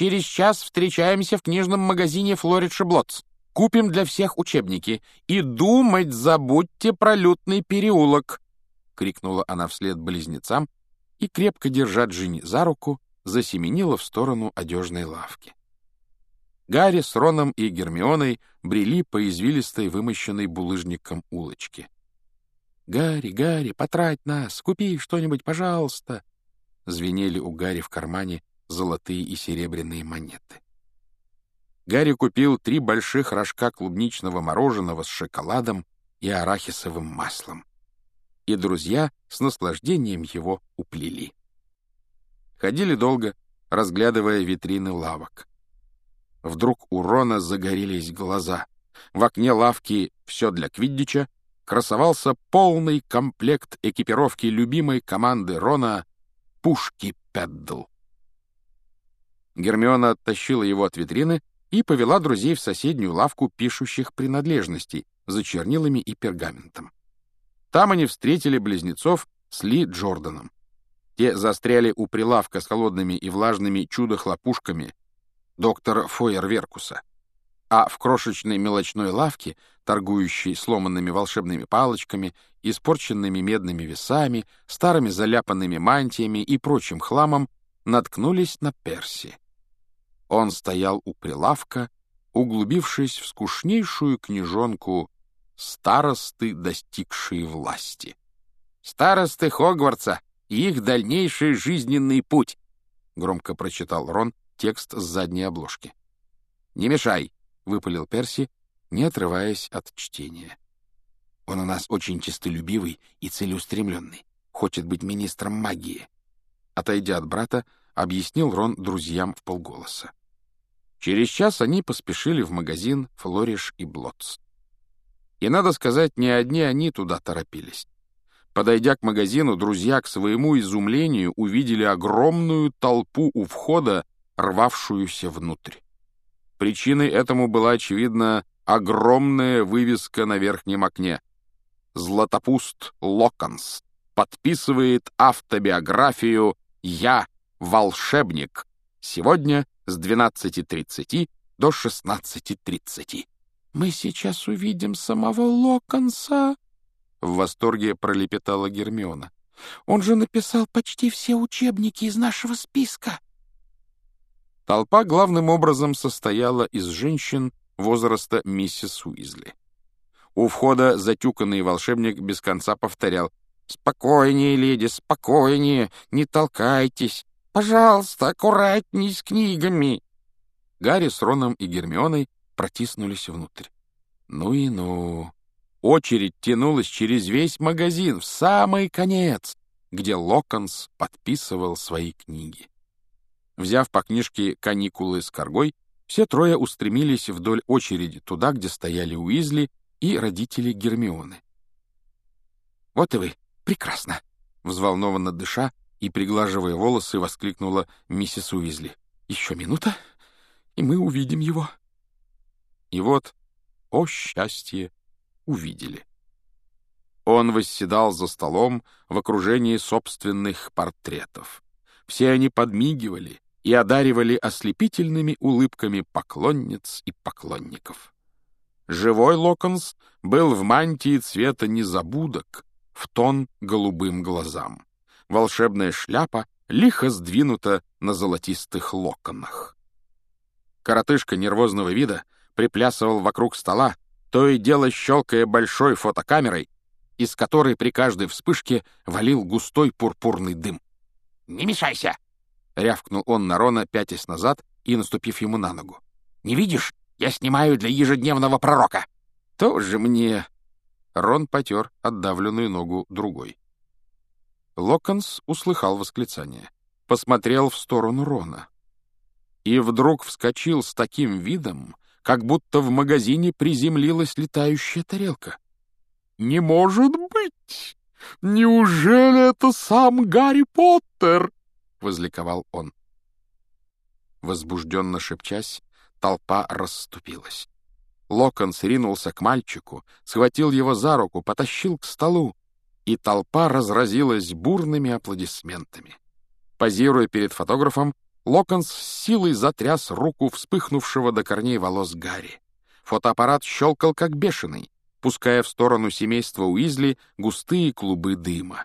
Через час встречаемся в книжном магазине «Флоридши Блотс». Купим для всех учебники. И думать забудьте про лютный переулок!» — крикнула она вслед близнецам и, крепко держа Джинни за руку, засеменила в сторону одежной лавки. Гарри с Роном и Гермионой брели по извилистой, вымощенной булыжником улочке. «Гарри, Гарри, потрать нас! Купи что-нибудь, пожалуйста!» Звенели у Гарри в кармане золотые и серебряные монеты. Гарри купил три больших рожка клубничного мороженого с шоколадом и арахисовым маслом. И друзья с наслаждением его уплели. Ходили долго, разглядывая витрины лавок. Вдруг у Рона загорелись глаза. В окне лавки «Все для Квиддича» красовался полный комплект экипировки любимой команды Рона «Пушки Педдл». Гермиона оттащила его от витрины и повела друзей в соседнюю лавку пишущих принадлежностей за чернилами и пергаментом. Там они встретили близнецов с Ли Джорданом. Те застряли у прилавка с холодными и влажными чудо-хлопушками доктора Фойерверкуса. А в крошечной мелочной лавке, торгующей сломанными волшебными палочками, испорченными медными весами, старыми заляпанными мантиями и прочим хламом, наткнулись на Перси. Он стоял у прилавка, углубившись в скучнейшую книжонку «Старосты, достигшие власти». «Старосты Хогвартса и их дальнейший жизненный путь», — громко прочитал Рон текст с задней обложки. «Не мешай», — выпалил Перси, не отрываясь от чтения. «Он у нас очень честолюбивый и целеустремленный, хочет быть министром магии». Отойдя от брата, объяснил Рон друзьям в полголоса. Через час они поспешили в магазин «Флориш и Блотс». И, надо сказать, не одни они туда торопились. Подойдя к магазину, друзья к своему изумлению увидели огромную толпу у входа, рвавшуюся внутрь. Причиной этому была, очевидно, огромная вывеска на верхнем окне. «Златопуст Локонс подписывает автобиографию «Я волшебник». Сегодня с 12.30 до 16.30. «Мы сейчас увидим самого Локонса!» В восторге пролепетала Гермиона. «Он же написал почти все учебники из нашего списка!» Толпа главным образом состояла из женщин возраста миссис Уизли. У входа затюканный волшебник без конца повторял «Спокойнее, леди, спокойнее, не толкайтесь, Пожалуйста, аккуратней с книгами!» Гарри с Роном и Гермионой протиснулись внутрь. Ну и ну. Очередь тянулась через весь магазин в самый конец, где Локонс подписывал свои книги. Взяв по книжке «Каникулы с коргой», все трое устремились вдоль очереди туда, где стояли Уизли и родители Гермионы. «Вот и вы! Прекрасно!» Взволнованно дыша, и, приглаживая волосы, воскликнула миссис Уизли. «Еще минута, и мы увидим его». И вот, о счастье, увидели. Он восседал за столом в окружении собственных портретов. Все они подмигивали и одаривали ослепительными улыбками поклонниц и поклонников. Живой Локонс был в мантии цвета незабудок, в тон голубым глазам волшебная шляпа лихо сдвинута на золотистых локонах. Коротышка нервозного вида приплясывал вокруг стола, то и дело щелкая большой фотокамерой, из которой при каждой вспышке валил густой пурпурный дым. «Не мешайся!» — рявкнул он на Рона, пятясь назад и наступив ему на ногу. «Не видишь? Я снимаю для ежедневного пророка!» «Тоже мне...» Рон потер отдавленную ногу другой. Локонс услыхал восклицание. Посмотрел в сторону Рона. И вдруг вскочил с таким видом, как будто в магазине приземлилась летающая тарелка. «Не может быть! Неужели это сам Гарри Поттер?» — возликовал он. Возбужденно шепчась, толпа расступилась. Локонс ринулся к мальчику, схватил его за руку, потащил к столу и толпа разразилась бурными аплодисментами. Позируя перед фотографом, Локонс с силой затряс руку вспыхнувшего до корней волос Гарри. Фотоаппарат щелкал как бешеный, пуская в сторону семейства Уизли густые клубы дыма.